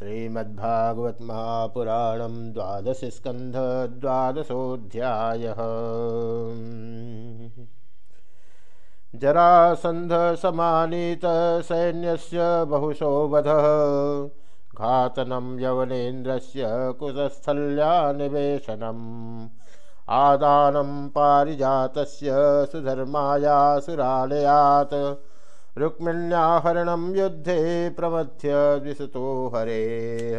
श्रीमद्भागवत महापुराण द्वादश स्कंध द्वादशोध्याय जरासंध समानीत सैन्यस्य बहुशो वध घातनं यवनेन्द्रस्य कुतस्थल्या निवेशनम् आदानं पारिजातस्य सुधर्माया रुक्मिण्याहरणं युद्धे प्रमथ्य द्विषतो हरे।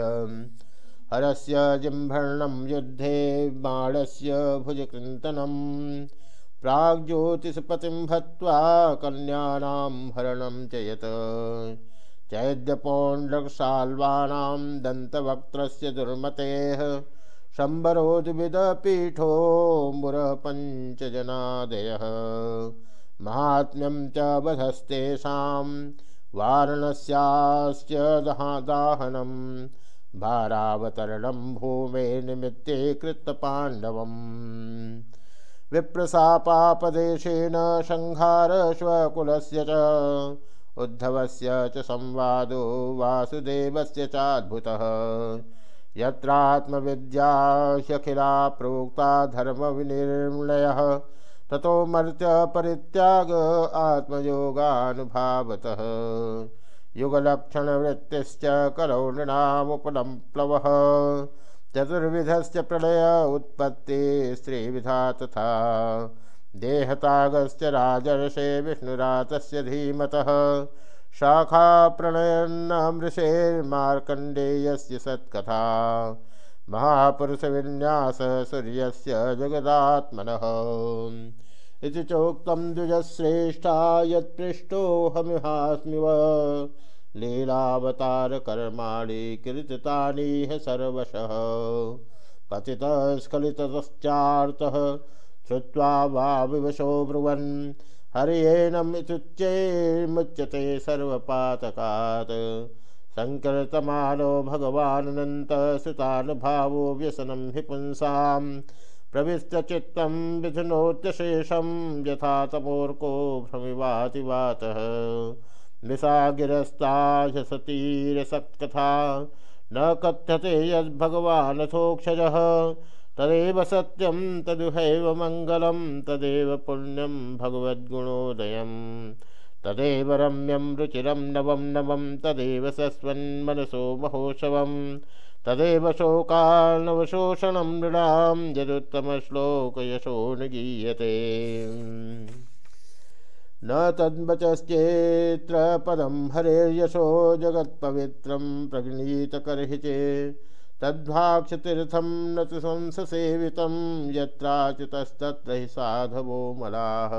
हरस्य जिह्मर्णं युद्धे बाणस्य भुजकृन्तनं। प्राग्ज्योतिषपतिं हत्वा कन्यानां हरणं च यत् चैद्यपौण्ड्रसाल्वानां दन्तवक्त्रस्य दुर्मतेः। शम्बरोद्विदपीठो महात्म्यं च वधस्तेषां वारणस्याश्च दाहनं भारावतरणं भूमे निमित्ते कृतपाण्डवम् विप्रसापापदेशेन संहारश्वकुलस्य च, उद्धवस्य च संवादो वासुदेवस्य चाद्भुतः। यत्रात्मविद्या ह्यखिला प्रोक्ता धर्मविनिर्णयः ततो मर्त्य परित्याग आत्मयोगानुभावतः। युगलक्षणवृत्तिश्च करो नृणामुपलं प्लवः चतुर्विधस्य प्रलय उत्पत्ति स्त्रीविधा तथा। देहतागश्च राजर्षे विष्णुरातस्य धीमतः। शाखा प्रणयन्नमृषेर्मार्कण्डेयस्य सत्कथा। महापुरुषविन्यास सूर्यस्य जगदात्मनः। इति चोक्तं द्विजश्रेष्ठा यत्पृष्टोऽहमिहास्मिव लीलावतारकर्माणि कीर्तितानीह सर्वशः। कथितस्खलितश्चार्थः श्रुत्वा वा विवशो ब्रुवन् हरियेनमित्युच्चैर्मुच्यते सर्वपातकात्। सङ्कीर्तमानो भगवानन्तसुतानुभावो व्यसनं हि पुंसां। प्रविष्टचित्तं विधुनोत्यशेषं यथा तमोर्को निशागिरस्ता ह्यसतीरसत्कथा न कथ्यते यद्भगवानथोक्षजः। तदेव सत्यं, तदुहैव मङ्गलं, तदेव पुण्यं भगवद्गुणोदयम्। तदेव रम्यं रुचिरं नवं नवं तदेव सस्वन्मनसो महोत्सवं तदेव शोकार्णवशोषणं नृणां यदुत्तमश्लोकयशो न गीयते न तद्वचश्चेत्र पदं हरेर्यशो जगत्पवित्रं प्रगृहीतकर्हि तद्भाक्षतीर्थं न तु संससेवितं यत्राच्युतस्तत्र हि साधवो मलाः।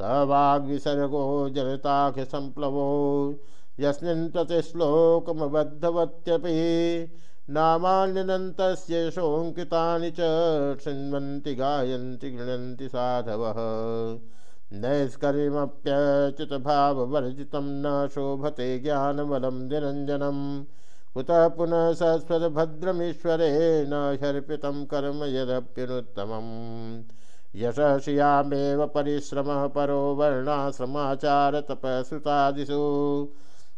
स वाग्विसर्गो जनताख्यसम्प्लवो यस्मिन् प्रतिश्लोकमबद्धवत्यपि नामान्यनन्तस्य शोङ्कितानि च शृण्वन्ति, गायन्ति, गृह्णन्ति साधवः। नैष्कर्मप्यच्युतभाववर्जितं न शोभते ज्ञानबलं निरञ्जनं। कुतः पुनः सस्वद्भद्रमीश्वरे न ह्यर्पितं कर्म यदप्युनुत्तमम्। यशस्यामेव परिश्रमः परो वर्णाश्रमाचारतपसुतादिषु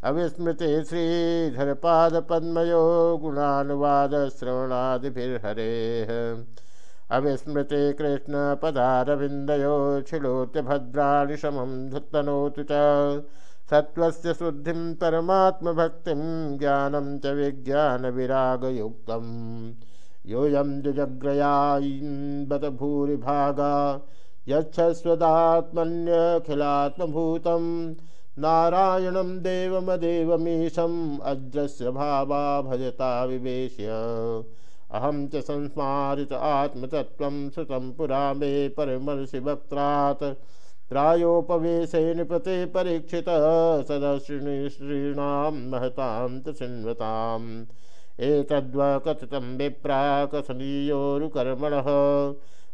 अविस्मृते श्रीधरपादपद्मयो गुणानुवादश्रवणादिभिर्हरेः। अविस्मृते कृष्णपदारविन्दयो छिलोत्यभद्राणि समं धुत्तनोतु च। सत्त्वस्य शुद्धिं परमात्मभक्तिं ज्ञानं च विज्ञानविरागयुक्तम्। योऽयं द्विजग्रयाबत भूरिभागा यच्छस्वदात्मन्यखिलात्मभूतं नारायणं देवमदेवमीशम् अद्रस्य भावा भजता विवेश्य। अहं च संस्मारित आत्मतत्त्वं श्रुतं पुरा मे परमर्षि वक्त्रात् प्रायोपवेशे निपते परीक्षितः सदश्रीणां महतां च शृण्वताम् एतद्वकथितं विप्राकसनीयोरुकर्मणः।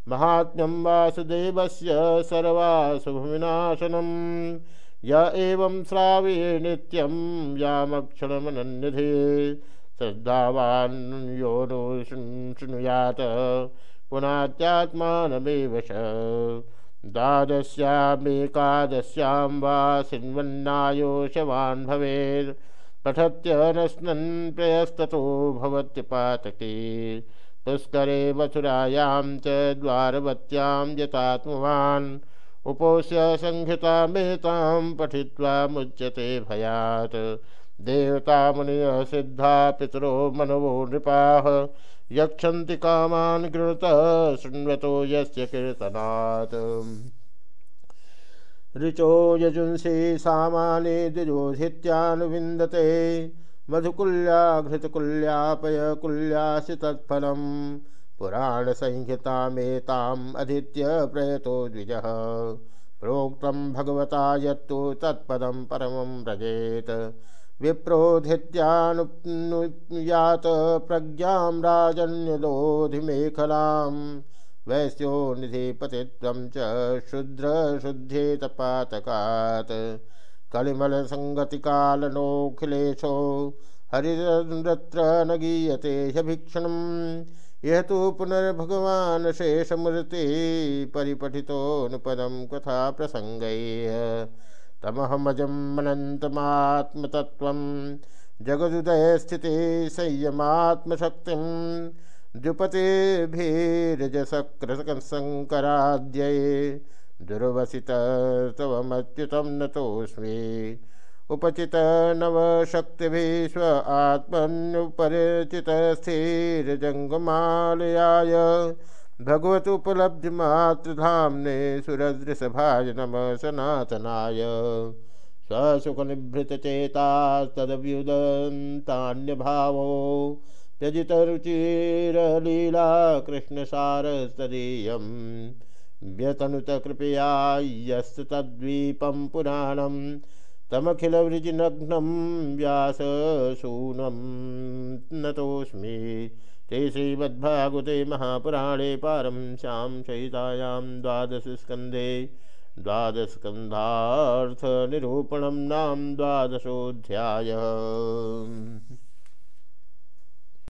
महात्म्यं वासुदेवस्य सर्वासुभविनाशनं य एवं श्रावये नित्यं यामक्षणमनन्यधे। श्रद्धावान् यो नो शृणुयात्। पुनात्यात्मानमेव च। द्वादश्यामेकादश्यां वा शृण्वन्नायोषवान् भवेत् पठत्यनस्नन् प्रयस्ततो भवत्यपातके। पुष्करे मथुरायां च द्वारवत्यां यतात्मवान् उपोष्य संहितामेतां पठित्वा मुच्यते भयात्। देवता मुनिय सिद्धा पितरो मनवो नृपाः। यक्षन्ति कामान् गृणतः शृण्वतो यस्य कीर्तनात्। ऋचो यजुंसि सामाने द्विजोधित्यानुविन्दते। मधुकुल्या घृतकुल्यापय कुल्यासि तत्फलम् पुराणसंहितामेताम् अधीत्य प्रयतो द्विजः। प्रोक्तं भगवता यत्तु तत्पदं परमं व्रजेत्। विप्रोधित्यानुयात प्रज्ञां राजन्यदोधिमेखलाम्। वैश्यो निधिपतित्वं च शुद्रशुद्धेतपातकात्। कलिमलसङ्गतिकालनोऽखिलेशो हरिरत्र न गीयते ह्यभीक्षणम्। यह तो पुनर्भगवान शेषमूर्ति परिपठितोनुपदं कथा प्रसंग अनन्तमात्मतत्त्वं जगदुदय स्थिति संयमात्मशक्तिं द्युपतेभिरजसक्रशङ्कराद्यै दुर्वसितत्वमच्युतं नतोऽस्मि। उपचित नवशक्तिभिस्व आत्मन्युपरिचितस्थिरजङ्गमालयाय भगवतुपलब्धिमातृधाम्ने सुरदृशभाय नम सनातनाय। स्वसुखनिभृतचेतास्तदभ्युदन्तान्यभावो त्यजितरुचिरलीला कृष्णसारस्तदीयं व्यतनुतकृपया यस्तद्वीपं पुराणम्। तमखिलवृजिनग्नं व्याससूनं नतोऽस्मि ते श्रीमद्भागवते महापुराणे पारं श्यां सहितायां द्वादशस्कन्धे। द्वादशस्कन्धार्थनिरूपणं नाम द्वादशोऽध्यायः।